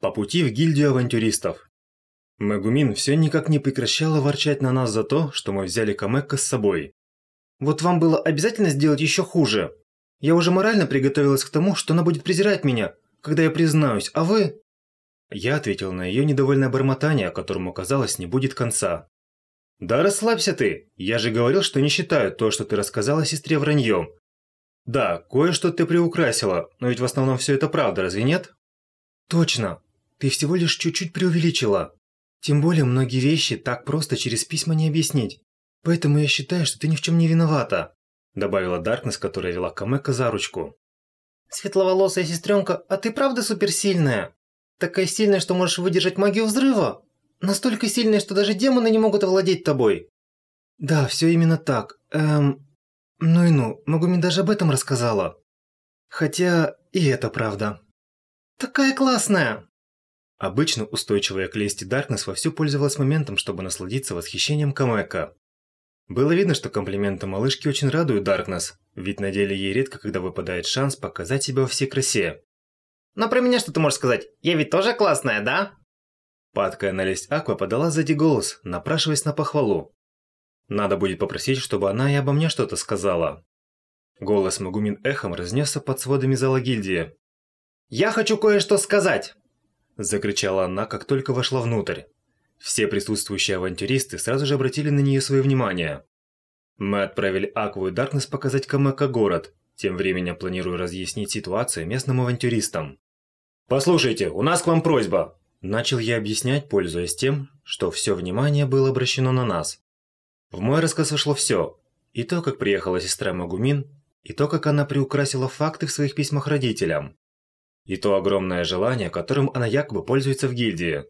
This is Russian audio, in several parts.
По пути в гильдию авантюристов. Мегумин все никак не прекращала ворчать на нас за то, что мы взяли Камекка с собой. Вот вам было обязательно сделать еще хуже. Я уже морально приготовилась к тому, что она будет презирать меня, когда я признаюсь, а вы... Я ответил на ее недовольное бормотание, которому, казалось, не будет конца. «Да расслабься ты! Я же говорил, что не считаю то, что ты рассказала сестре враньем. Да, кое-что ты приукрасила, но ведь в основном все это правда, разве нет?» «Точно! Ты всего лишь чуть-чуть преувеличила. Тем более многие вещи так просто через письма не объяснить. Поэтому я считаю, что ты ни в чем не виновата», добавила Даркнесс, которая вела Камека за ручку. «Светловолосая сестренка, а ты правда суперсильная? Такая сильная, что можешь выдержать магию взрыва? Настолько сильная, что даже демоны не могут овладеть тобой?» «Да, все именно так. Эм... Ну и ну, Магумин даже об этом рассказала. Хотя и это правда». «Такая классная!» Обычно устойчивая к лести Даркнесс вовсю пользовалась моментом, чтобы насладиться восхищением Камека. Было видно, что комплименты малышки очень радуют Даркнесс, ведь на деле ей редко когда выпадает шанс показать себя во всей красе. «Но про меня что ты можешь сказать? Я ведь тоже классная, да?» Падкая на лесть Аква подала сзади голос, напрашиваясь на похвалу. Надо будет попросить, чтобы она и обо мне что-то сказала. Голос Магумин эхом разнесся под сводами зала гильдии. «Я хочу кое-что сказать!» Закричала она, как только вошла внутрь. Все присутствующие авантюристы сразу же обратили на нее свое внимание. Мы отправили Акву и Даркнесс показать Камека город, тем временем планируя разъяснить ситуацию местным авантюристам. «Послушайте, у нас к вам просьба!» Начал я объяснять, пользуясь тем, что все внимание было обращено на нас. В мой рассказ вошло все. И то, как приехала сестра Магумин, и то, как она приукрасила факты в своих письмах родителям и то огромное желание, которым она якобы пользуется в гильдии.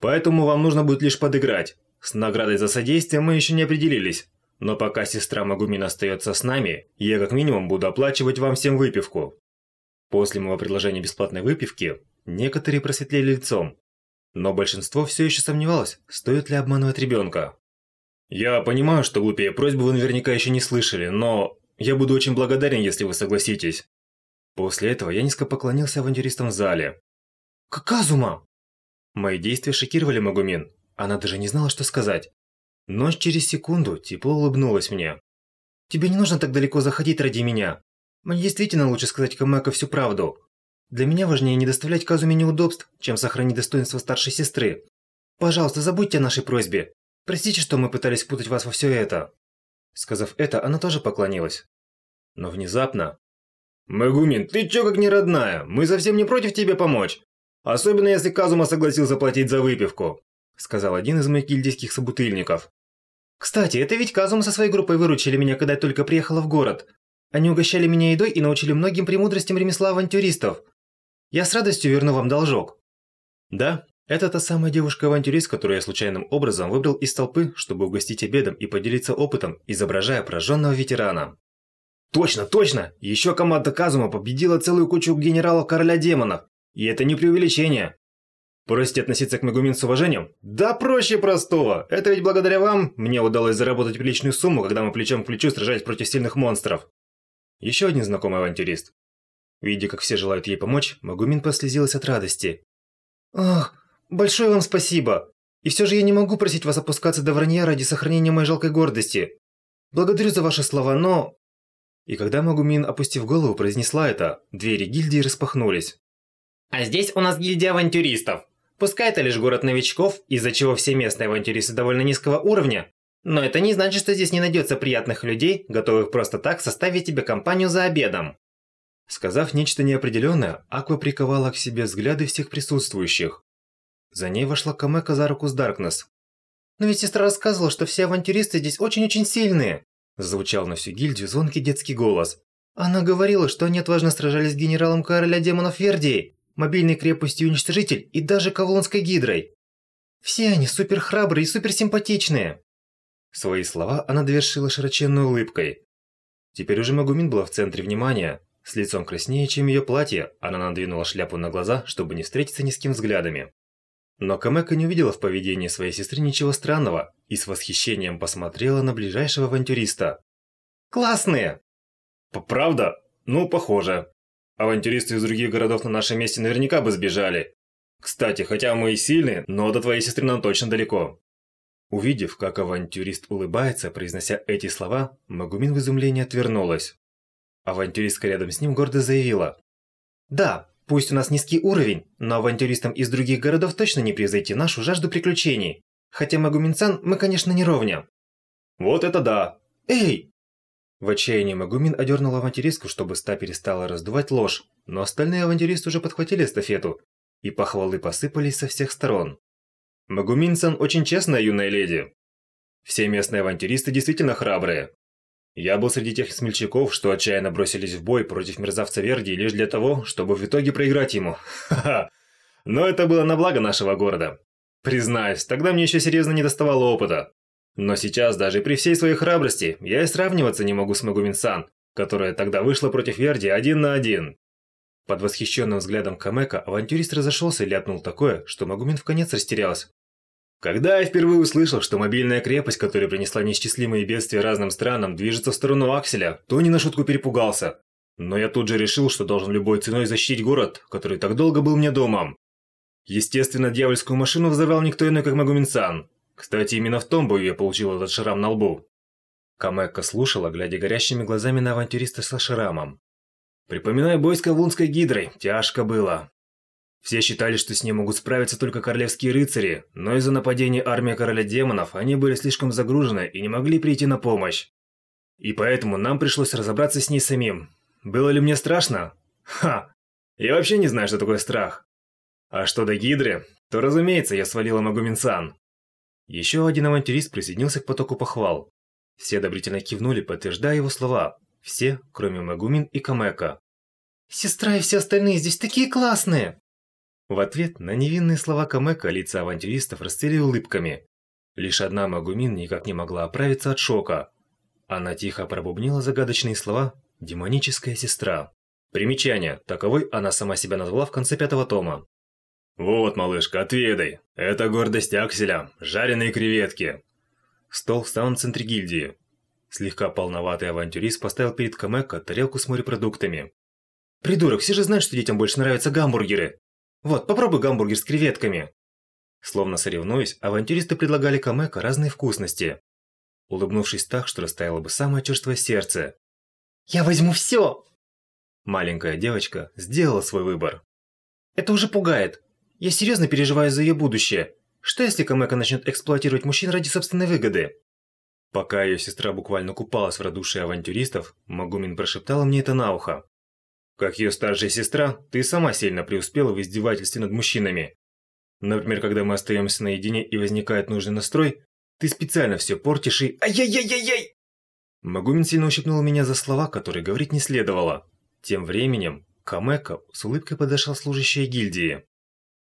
Поэтому вам нужно будет лишь подыграть. С наградой за содействие мы еще не определились. Но пока сестра Магумин остается с нами, я как минимум буду оплачивать вам всем выпивку. После моего предложения бесплатной выпивки, некоторые просветлели лицом. Но большинство все еще сомневалось, стоит ли обманывать ребенка. Я понимаю, что глупее просьбы вы наверняка еще не слышали, но я буду очень благодарен, если вы согласитесь. После этого я низко поклонился авантюристам в зале. «Каказума!» Мои действия шокировали Магумин. Она даже не знала, что сказать. Но через секунду тепло улыбнулась мне. «Тебе не нужно так далеко заходить ради меня. Мне действительно лучше сказать Камэко всю правду. Для меня важнее не доставлять Казуме неудобств, чем сохранить достоинство старшей сестры. Пожалуйста, забудьте о нашей просьбе. Простите, что мы пытались путать вас во все это». Сказав это, она тоже поклонилась. Но внезапно «Магумин, ты чё как не родная? Мы совсем не против тебе помочь. Особенно если Казума согласился платить за выпивку», сказал один из моих гильдийских собутыльников. «Кстати, это ведь Казума со своей группой выручили меня, когда я только приехала в город. Они угощали меня едой и научили многим премудростям ремесла авантюристов. Я с радостью верну вам должок». «Да, это та самая девушка-авантюрист, которую я случайным образом выбрал из толпы, чтобы угостить обедом и поделиться опытом, изображая пораженного ветерана. Точно, точно! Еще команда Казума победила целую кучу генералов короля демонов. И это не преувеличение. Просите относиться к Мегумин с уважением? Да проще простого! Это ведь благодаря вам мне удалось заработать приличную сумму, когда мы плечом к плечу сражались против сильных монстров. Еще один знакомый авантюрист. Видя, как все желают ей помочь, Магумин послезилась от радости. «Ах, большое вам спасибо! И все же я не могу просить вас опускаться до вранья ради сохранения моей жалкой гордости. Благодарю за ваши слова, но и когда Магумин, опустив голову, произнесла это, двери гильдии распахнулись. «А здесь у нас гильдия авантюристов. Пускай это лишь город новичков, из-за чего все местные авантюристы довольно низкого уровня, но это не значит, что здесь не найдется приятных людей, готовых просто так составить тебе компанию за обедом». Сказав нечто неопределенное, Аква приковала к себе взгляды всех присутствующих. За ней вошла Камека за руку с Даркнесс. «Но ведь сестра рассказывала, что все авантюристы здесь очень-очень сильные. Звучал на всю гильдию звонкий детский голос. Она говорила, что они отважно сражались с генералом короля демонов Вердии, мобильной крепостью Уничтожитель и даже Кавлонской Гидрой. Все они супер храбрые и супер симпатичные. Свои слова она довершила широченной улыбкой. Теперь уже Магумин была в центре внимания. С лицом краснее, чем ее платье, она надвинула шляпу на глаза, чтобы не встретиться ни с кем взглядами. Но Камека не увидела в поведении своей сестры ничего странного и с восхищением посмотрела на ближайшего авантюриста. «Классные!» «Правда? Ну, похоже. Авантюристы из других городов на нашем месте наверняка бы сбежали. Кстати, хотя мы и сильные, но до твоей сестры нам точно далеко. Увидев, как авантюрист улыбается, произнося эти слова, Магумин в изумлении отвернулась. Авантюристка рядом с ним гордо заявила. «Да, пусть у нас низкий уровень, но авантюристам из других городов точно не превзойти нашу жажду приключений. Хотя Магумин-сан мы, конечно, не ровня». «Вот это да!» «Эй!» В отчаянии Магумин одернул авантюристку, чтобы ста перестала раздувать ложь, но остальные авантюристы уже подхватили эстафету, и похвалы посыпались со всех сторон. Магумин-сан очень честная юная леди. Все местные авантюристы действительно храбрые. Я был среди тех смельчаков, что отчаянно бросились в бой против мерзавца Верди лишь для того, чтобы в итоге проиграть ему. Ха-ха. Но это было на благо нашего города. Признаюсь, тогда мне еще серьезно не доставало опыта. Но сейчас, даже при всей своей храбрости, я и сравниваться не могу с Магумин-сан, которая тогда вышла против Верди один на один. Под восхищенным взглядом Камека авантюрист разошелся и ляпнул такое, что Магумин в конец растерялся. Когда я впервые услышал, что мобильная крепость, которая принесла неисчислимые бедствия разным странам, движется в сторону Акселя, то не на шутку перепугался. Но я тут же решил, что должен любой ценой защитить город, который так долго был мне домом. Естественно, дьявольскую машину взорвал никто иной, как Магуминсан. Кстати, именно в том бою я получил этот шрам на лбу. Камекка слушала, глядя горящими глазами на авантюриста со шрамом. Припоминаю бой с Кавунской гидрой, тяжко было. Все считали, что с ней могут справиться только королевские рыцари, но из-за нападения армии короля демонов они были слишком загружены и не могли прийти на помощь. И поэтому нам пришлось разобраться с ней самим. Было ли мне страшно? Ха! Я вообще не знаю, что такое страх. А что до гидры, то разумеется, я свалила Магуминсан. Еще один авантюрист присоединился к потоку похвал. Все одобрительно кивнули, подтверждая его слова. Все, кроме Магумин и Камека. «Сестра и все остальные здесь такие классные!» В ответ на невинные слова Камека лица авантюристов расцвели улыбками. Лишь одна Магумин никак не могла оправиться от шока. Она тихо пробубнила загадочные слова «демоническая сестра». Примечание. Таковой она сама себя назвала в конце пятого тома. «Вот, малышка, отведай. Это гордость Акселя. Жареные креветки». Стол в самом центре гильдии. Слегка полноватый авантюрист поставил перед Камека тарелку с морепродуктами. «Придурок, все же знают, что детям больше нравятся гамбургеры!» Вот, попробуй гамбургер с креветками. Словно соревнуясь, авантюристы предлагали Камеко разные вкусности. Улыбнувшись так, что растаяло бы самое черствое сердце. «Я возьму все!» Маленькая девочка сделала свой выбор. «Это уже пугает. Я серьезно переживаю за ее будущее. Что если Камека начнет эксплуатировать мужчин ради собственной выгоды?» Пока ее сестра буквально купалась в радушии авантюристов, Магумин прошептала мне это на ухо. Как ее старшая сестра, ты сама сильно преуспела в издевательстве над мужчинами. Например, когда мы остаемся наедине и возникает нужный настрой, ты специально все портишь и... Ай-яй-яй-яй-яй! Магумин сильно ущипнул меня за слова, которые говорить не следовало. Тем временем, Камека с улыбкой подошла служащая гильдии.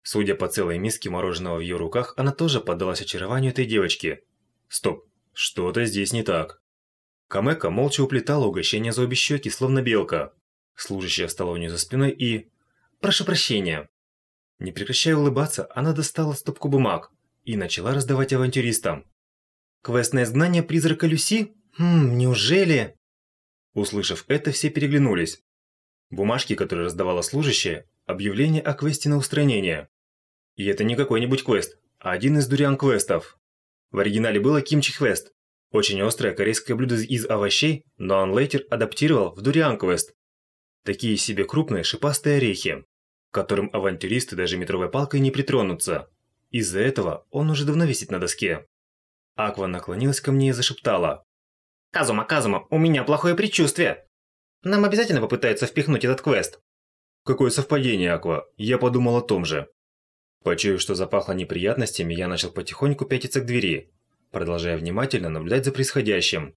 Судя по целой миске мороженого в ее руках, она тоже поддалась очарованию этой девочки. Стоп, что-то здесь не так. Камека молча уплетала угощение за обе щеки, словно белка. Служащая встала у нее за спиной и... «Прошу прощения». Не прекращая улыбаться, она достала стопку бумаг и начала раздавать авантюристам. «Квест на изгнание призрака Люси? Хм, неужели?» Услышав это, все переглянулись. Бумажки, которые раздавала служащая, объявление о квесте на устранение. И это не какой-нибудь квест, а один из дуриан-квестов. В оригинале было кимчи-квест. Очень острое корейское блюдо из овощей, но Анлейтер адаптировал в дуриан-квест. Такие себе крупные шипастые орехи, к которым авантюристы даже метровой палкой не притронутся. Из-за этого он уже давно висит на доске. Аква наклонилась ко мне и зашептала. «Казума, Казума, у меня плохое предчувствие. Нам обязательно попытаются впихнуть этот квест». Какое совпадение, Аква. Я подумал о том же. Почуяв, что запахло неприятностями, я начал потихоньку пятиться к двери, продолжая внимательно наблюдать за происходящим.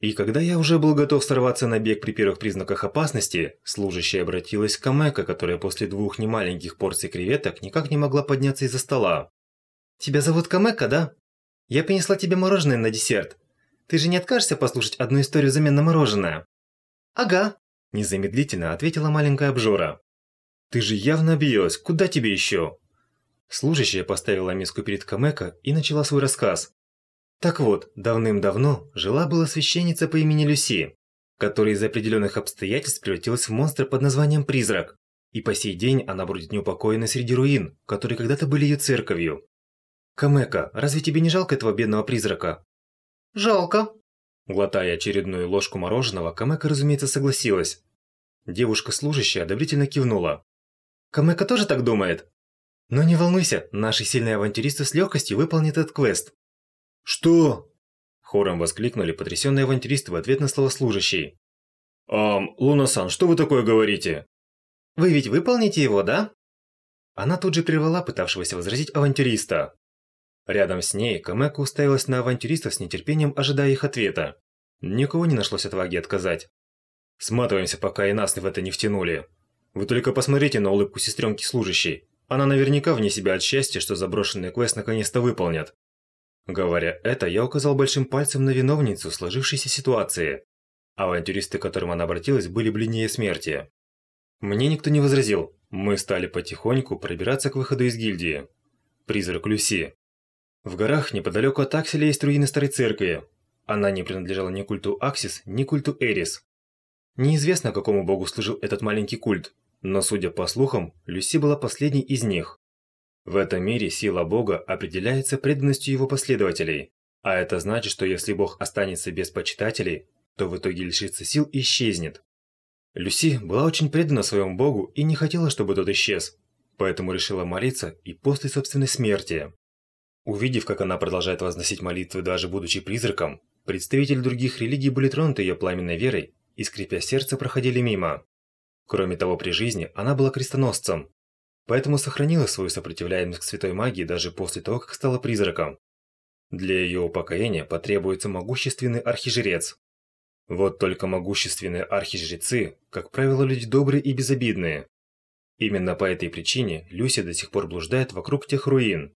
И когда я уже был готов сорваться на бег при первых признаках опасности, служащая обратилась к Камека, которая после двух немаленьких порций креветок никак не могла подняться из-за стола. «Тебя зовут Камека, да? Я принесла тебе мороженое на десерт. Ты же не откажешься послушать одну историю взамен на мороженое?» «Ага», – незамедлительно ответила маленькая обжора. «Ты же явно обиделась, куда тебе еще?» Служащая поставила миску перед Камека и начала свой рассказ. Так вот, давным-давно жила-была священница по имени Люси, которая из определенных обстоятельств превратилась в монстра под названием Призрак. И по сей день она бродит неупокоенной среди руин, которые когда-то были ее церковью. Камека, разве тебе не жалко этого бедного призрака? Жалко. Глотая очередную ложку мороженого, Камека, разумеется, согласилась. Девушка-служащая одобрительно кивнула. Камека тоже так думает. Но не волнуйся, наши сильные авантюристы с легкостью выполнят этот квест. Что? Хором воскликнули потрясенные авантюристы в ответ на слово служащий. «Ам, Луна-сан, что вы такое говорите?» «Вы ведь выполните его, да?» Она тут же прервала пытавшегося возразить авантюриста. Рядом с ней Камека уставилась на авантюристов с нетерпением, ожидая их ответа. Никого не нашлось отваги отказать. Сматываемся, пока и нас в это не втянули. Вы только посмотрите на улыбку сестренки служащей. Она наверняка вне себя от счастья, что заброшенный квест наконец-то выполнят. Говоря это, я указал большим пальцем на виновницу сложившейся ситуации. Авантюристы, к которым она обратилась, были бледнее смерти. Мне никто не возразил. Мы стали потихоньку пробираться к выходу из гильдии. Призрак Люси. В горах неподалеку от Акселя есть руины старой церкви. Она не принадлежала ни культу Аксис, ни культу Эрис. Неизвестно, какому богу служил этот маленький культ, но, судя по слухам, Люси была последней из них. В этом мире сила бога определяется преданностью его последователей, а это значит, что если бог останется без почитателей, то в итоге лишится сил и исчезнет. Люси была очень предана своему богу и не хотела, чтобы тот исчез, поэтому решила молиться и после собственной смерти. Увидев, как она продолжает возносить молитвы даже будучи призраком, представители других религий были тронуты ее пламенной верой и, скрипя сердце, проходили мимо. Кроме того, при жизни она была крестоносцем, поэтому сохранила свою сопротивляемость к святой магии даже после того, как стала призраком. Для ее упокоения потребуется могущественный архижрец. Вот только могущественные архижрецы, как правило, люди добрые и безобидные. Именно по этой причине Люси до сих пор блуждает вокруг тех руин.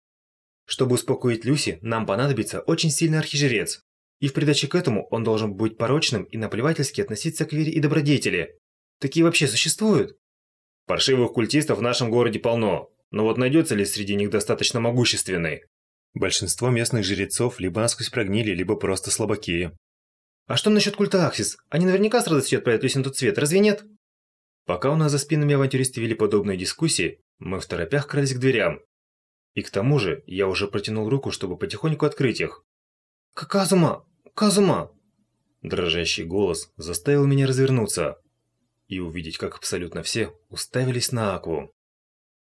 Чтобы успокоить Люси, нам понадобится очень сильный архижрец, и в придачу к этому он должен быть порочным и наплевательски относиться к вере и добродетели. Такие вообще существуют? Паршивых культистов в нашем городе полно, но вот найдется ли среди них достаточно могущественный? Большинство местных жрецов либо насквозь прогнили, либо просто слабаки. А что насчет культа Аксис? Они наверняка с радостью отправят Люси на тот свет, разве нет? Пока у нас за спинами авантюристы вели подобные дискуссии, мы в торопях крались к дверям. И к тому же, я уже протянул руку, чтобы потихоньку открыть их. «Казума! Казума!» Дрожащий голос заставил меня развернуться и увидеть, как абсолютно все уставились на Акву.